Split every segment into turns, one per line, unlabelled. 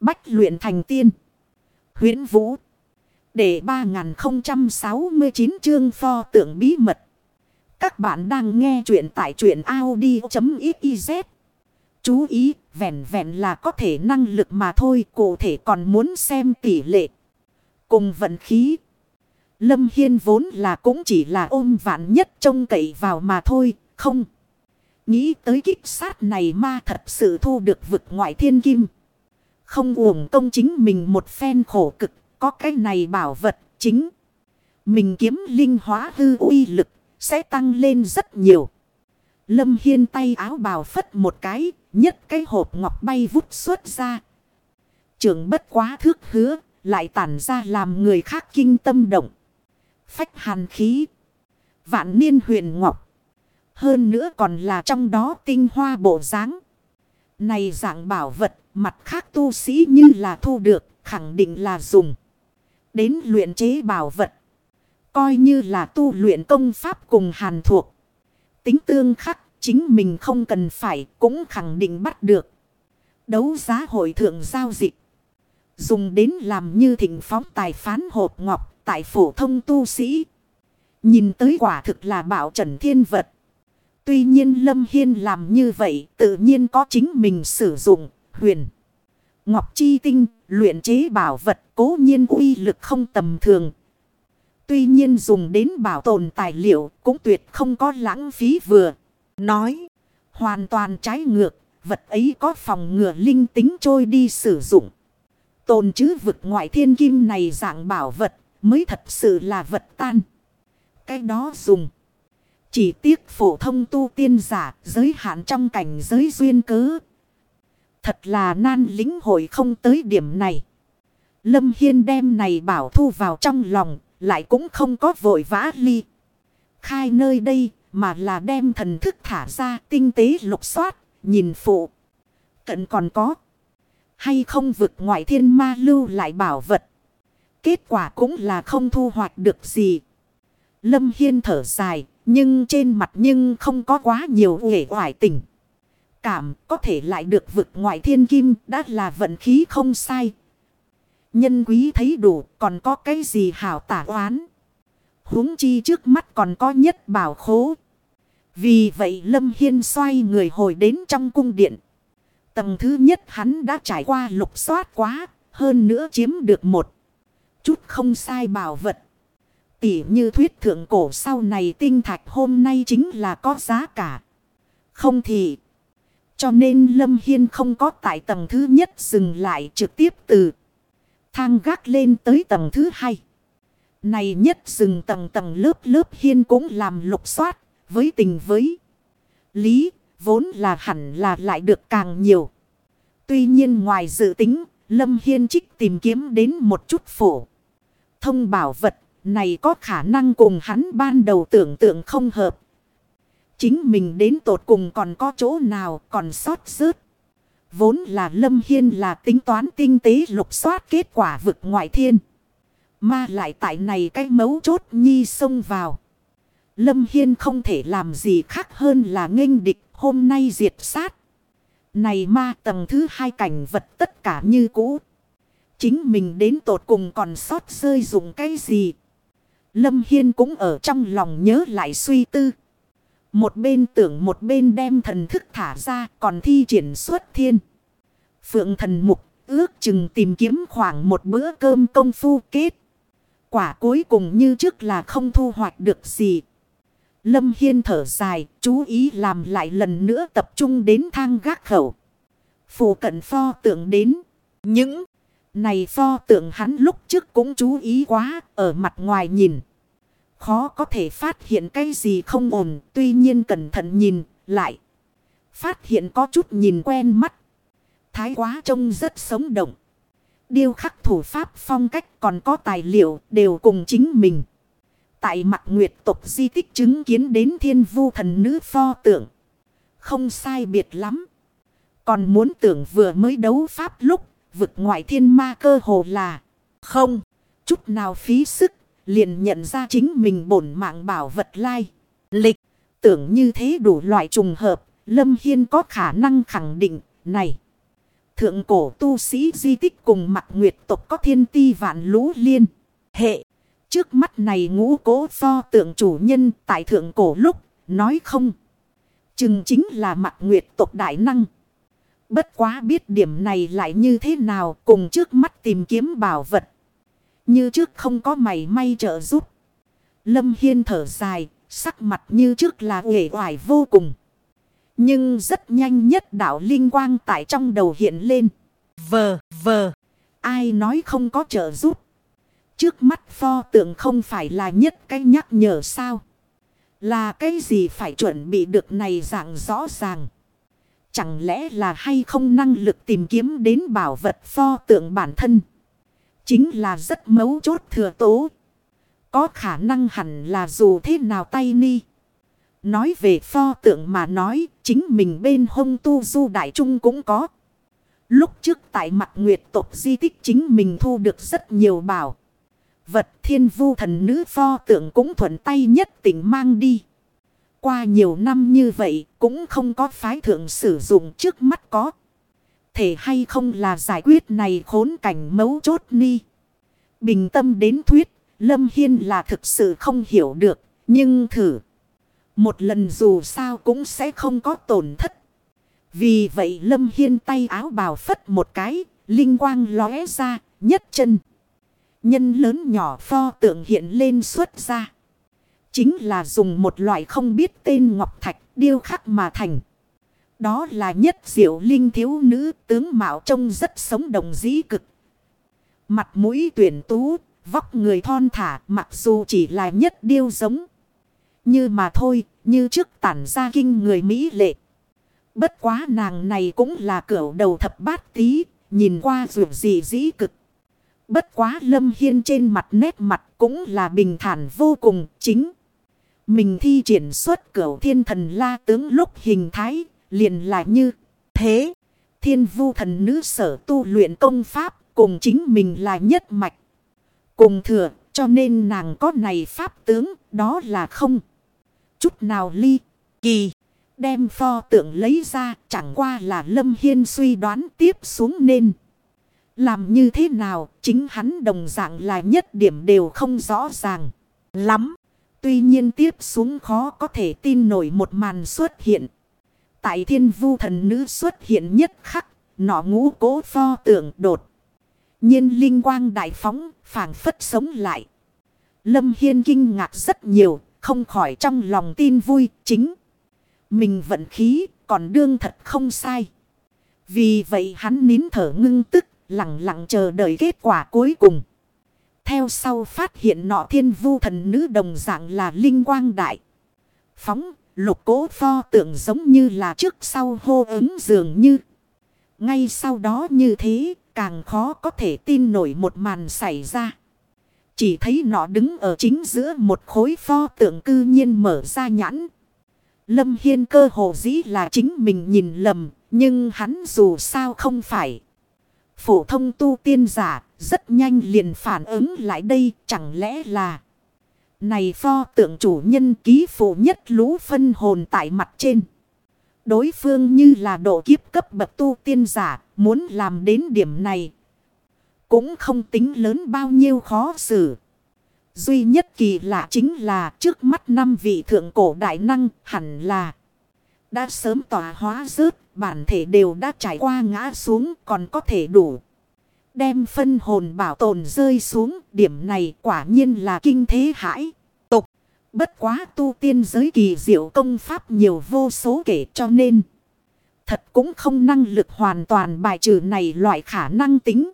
Bách luyện thành tiên. huyễn Vũ. Để 3069 chương pho tượng bí mật. Các bạn đang nghe truyện tại truyện Audi.xyz. Chú ý, vẹn vẹn là có thể năng lực mà thôi, cụ thể còn muốn xem tỷ lệ. Cùng vận khí. Lâm Hiên vốn là cũng chỉ là ôm vạn nhất trông cậy vào mà thôi, không. Nghĩ tới kích sát này ma thật sự thu được vực ngoại thiên kim. Không uổng công chính mình một phen khổ cực, có cái này bảo vật chính. Mình kiếm linh hóa hư uy lực, sẽ tăng lên rất nhiều. Lâm Hiên tay áo bào phất một cái, nhất cái hộp ngọc bay vút xuất ra. Trường bất quá thước hứa, lại tản ra làm người khác kinh tâm động. Phách hàn khí. Vạn niên huyền ngọc. Hơn nữa còn là trong đó tinh hoa bộ dáng này dạng bảo vật, mặt khác tu sĩ như là thu được, khẳng định là dùng. Đến luyện chế bảo vật. Coi như là tu luyện công pháp cùng hàn thuộc. Tính tương khắc, chính mình không cần phải, cũng khẳng định bắt được. Đấu giá hội thượng giao dịch. Dùng đến làm như thịnh phóng tài phán hộp ngọc tại phổ thông tu sĩ. Nhìn tới quả thực là bảo trần thiên vật. Tuy nhiên Lâm Hiên làm như vậy, tự nhiên có chính mình sử dụng, huyền. Ngọc Chi Tinh, luyện chế bảo vật cố nhiên uy lực không tầm thường. Tuy nhiên dùng đến bảo tồn tài liệu cũng tuyệt không có lãng phí vừa. Nói, hoàn toàn trái ngược, vật ấy có phòng ngừa linh tính trôi đi sử dụng. Tồn chứ vực ngoại thiên kim này dạng bảo vật mới thật sự là vật tan. Cái đó dùng. Chỉ tiếc phổ thông tu tiên giả giới hạn trong cảnh giới duyên cớ. Thật là nan lính hội không tới điểm này. Lâm Hiên đem này bảo thu vào trong lòng, lại cũng không có vội vã ly. Khai nơi đây, mà là đem thần thức thả ra tinh tế lục soát, nhìn phụ. Cận còn có. Hay không vực ngoại thiên ma lưu lại bảo vật. Kết quả cũng là không thu hoạch được gì. Lâm Hiên thở dài, nhưng trên mặt nhưng không có quá nhiều nghệ hoài tình. Cảm có thể lại được vực ngoại thiên kim đã là vận khí không sai. Nhân quý thấy đủ còn có cái gì hảo tả oán. huống chi trước mắt còn có nhất bảo khố. Vì vậy Lâm Hiên xoay người hồi đến trong cung điện. Tầng thứ nhất hắn đã trải qua lục soát quá, hơn nữa chiếm được một chút không sai bảo vật. Tỉ như thuyết thượng cổ sau này tinh thạch hôm nay chính là có giá cả. Không thì. Cho nên Lâm Hiên không có tại tầng thứ nhất dừng lại trực tiếp từ thang gác lên tới tầng thứ hai. Này nhất dừng tầng tầng lớp lớp hiên cũng làm lục soát, với tình với lý, vốn là hẳn là lại được càng nhiều. Tuy nhiên ngoài dự tính, Lâm Hiên trích tìm kiếm đến một chút phổ. Thông bảo vật này có khả năng cùng hắn ban đầu tưởng tượng không hợp. Chính mình đến tột cùng còn có chỗ nào còn sót rớt. Vốn là Lâm Hiên là tính toán tinh tế lục soát kết quả vực ngoại thiên. Mà lại tại này cái mấu chốt nhi xông vào. Lâm Hiên không thể làm gì khác hơn là nghênh địch hôm nay diệt sát. Này ma tầng thứ hai cảnh vật tất cả như cũ. Chính mình đến tột cùng còn sót rơi dùng cái gì. Lâm Hiên cũng ở trong lòng nhớ lại suy tư. Một bên tưởng một bên đem thần thức thả ra còn thi triển xuất thiên. Phượng thần mục ước chừng tìm kiếm khoảng một bữa cơm công phu kết. Quả cuối cùng như trước là không thu hoạch được gì. Lâm Hiên thở dài, chú ý làm lại lần nữa tập trung đến thang gác khẩu. Phủ cận pho tượng đến. Những này pho tượng hắn lúc trước cũng chú ý quá, ở mặt ngoài nhìn. Khó có thể phát hiện cái gì không ổn, tuy nhiên cẩn thận nhìn, lại. Phát hiện có chút nhìn quen mắt. Thái quá trông rất sống động. Điêu khắc thủ pháp phong cách còn có tài liệu đều cùng chính mình. Tại mặt nguyệt tục di tích chứng kiến đến thiên vu thần nữ pho tượng. Không sai biệt lắm. Còn muốn tưởng vừa mới đấu pháp lúc vực ngoại thiên ma cơ hồ là không. Chút nào phí sức, liền nhận ra chính mình bổn mạng bảo vật lai. Lịch tưởng như thế đủ loại trùng hợp. Lâm Hiên có khả năng khẳng định, này. Thượng cổ tu sĩ di tích cùng mặt nguyệt tộc có thiên ti vạn lũ liên. Hệ. Trước mắt này ngũ cố do tượng chủ nhân tại thượng cổ lúc. Nói không. Chừng chính là mặt nguyệt tộc đại năng. Bất quá biết điểm này lại như thế nào cùng trước mắt tìm kiếm bảo vật. Như trước không có mày may trợ giúp. Lâm Hiên thở dài, sắc mặt như trước là uể oải vô cùng. Nhưng rất nhanh nhất đạo linh quang tại trong đầu hiện lên. Vờ, vờ, ai nói không có trợ giúp. Trước mắt pho tượng không phải là nhất cái nhắc nhở sao. Là cái gì phải chuẩn bị được này dạng rõ ràng. Chẳng lẽ là hay không năng lực tìm kiếm đến bảo vật pho tượng bản thân. Chính là rất mấu chốt thừa tố. Có khả năng hẳn là dù thế nào tay ni. Nói về pho tượng mà nói, chính mình bên hông tu du đại trung cũng có. Lúc trước tại mặt nguyệt tộc di tích chính mình thu được rất nhiều bảo. Vật thiên vu thần nữ pho tượng cũng thuận tay nhất tỉnh mang đi. Qua nhiều năm như vậy cũng không có phái thượng sử dụng trước mắt có. Thể hay không là giải quyết này khốn cảnh mấu chốt ni. Bình tâm đến thuyết, Lâm Hiên là thực sự không hiểu được, nhưng thử. Một lần dù sao cũng sẽ không có tổn thất. Vì vậy Lâm Hiên tay áo bào phất một cái, linh quang lóe ra, nhất chân. Nhân lớn nhỏ pho tượng hiện lên xuất ra. Chính là dùng một loại không biết tên ngọc thạch điêu khắc mà thành. Đó là nhất diệu linh thiếu nữ tướng mạo trông rất sống đồng dĩ cực. Mặt mũi tuyển tú, vóc người thon thả mặc dù chỉ là nhất điêu giống. Như mà thôi, như trước tản ra kinh người Mỹ lệ. Bất quá nàng này cũng là cửa đầu thập bát tí, nhìn qua dù gì dĩ cực. Bất quá lâm hiên trên mặt nét mặt cũng là bình thản vô cùng chính. Mình thi triển xuất cửu thiên thần la tướng lúc hình thái, liền lại như thế. Thiên vu thần nữ sở tu luyện công pháp, cùng chính mình là nhất mạch. Cùng thừa, cho nên nàng có này pháp tướng, đó là không. Chút nào ly, kỳ, đem pho tượng lấy ra, chẳng qua là Lâm Hiên suy đoán tiếp xuống nên. Làm như thế nào, chính hắn đồng dạng là nhất điểm đều không rõ ràng. Lắm. Tuy nhiên tiếp xuống khó có thể tin nổi một màn xuất hiện. Tại thiên vu thần nữ xuất hiện nhất khắc, nọ ngũ cố pho tượng đột. nhiên linh quang đại phóng, phảng phất sống lại. Lâm Hiên kinh ngạc rất nhiều, không khỏi trong lòng tin vui, chính. Mình vận khí, còn đương thật không sai. Vì vậy hắn nín thở ngưng tức, lặng lặng chờ đợi kết quả cuối cùng. Theo sau phát hiện nọ thiên vu thần nữ đồng dạng là linh quang đại. Phóng, lục cố pho tượng giống như là trước sau hô ứng dường như. Ngay sau đó như thế, càng khó có thể tin nổi một màn xảy ra. Chỉ thấy nọ đứng ở chính giữa một khối pho tượng cư nhiên mở ra nhãn. Lâm Hiên cơ hồ dĩ là chính mình nhìn lầm, nhưng hắn dù sao không phải. Phổ thông tu tiên giả, rất nhanh liền phản ứng lại đây, chẳng lẽ là... Này pho tượng chủ nhân ký phụ nhất lũ phân hồn tại mặt trên. Đối phương như là độ kiếp cấp bậc tu tiên giả, muốn làm đến điểm này. Cũng không tính lớn bao nhiêu khó xử. Duy nhất kỳ lạ chính là trước mắt năm vị thượng cổ đại năng hẳn là đã sớm tỏa hóa rớt, bản thể đều đã trải qua ngã xuống còn có thể đủ. Đem phân hồn bảo tồn rơi xuống, điểm này quả nhiên là kinh thế hãi. Tục, bất quá tu tiên giới kỳ diệu công pháp nhiều vô số kể cho nên. Thật cũng không năng lực hoàn toàn bài trừ này loại khả năng tính.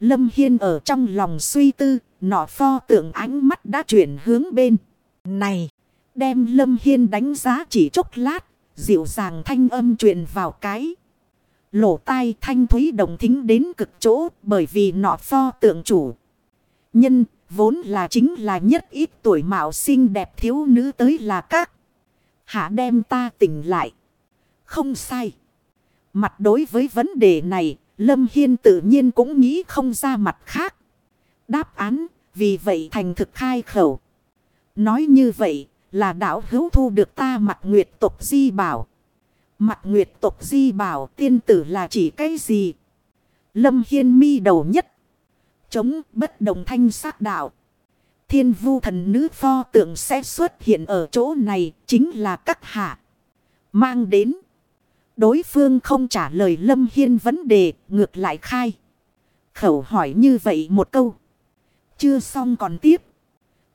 Lâm Hiên ở trong lòng suy tư, nọ pho tượng ánh mắt đã chuyển hướng bên. Này, đem Lâm Hiên đánh giá chỉ chốc lát, dịu dàng thanh âm truyền vào cái. Lỗ tai thanh thúy đồng thính đến cực chỗ bởi vì nọ pho tượng chủ. Nhân vốn là chính là nhất ít tuổi mạo xinh đẹp thiếu nữ tới là các. Hạ đem ta tỉnh lại. Không sai. Mặt đối với vấn đề này, Lâm Hiên tự nhiên cũng nghĩ không ra mặt khác. Đáp án, vì vậy thành thực khai khẩu. Nói như vậy, là đạo hữu thu được ta mặt nguyệt tục di bảo. Mặt nguyệt tục di bảo tiên tử là chỉ cái gì? Lâm Hiên mi đầu nhất. Chống bất đồng thanh sắc đạo. Thiên vu thần nữ pho tượng sẽ xuất hiện ở chỗ này chính là các hạ. Mang đến. Đối phương không trả lời Lâm Hiên vấn đề, ngược lại khai. Khẩu hỏi như vậy một câu. Chưa xong còn tiếp.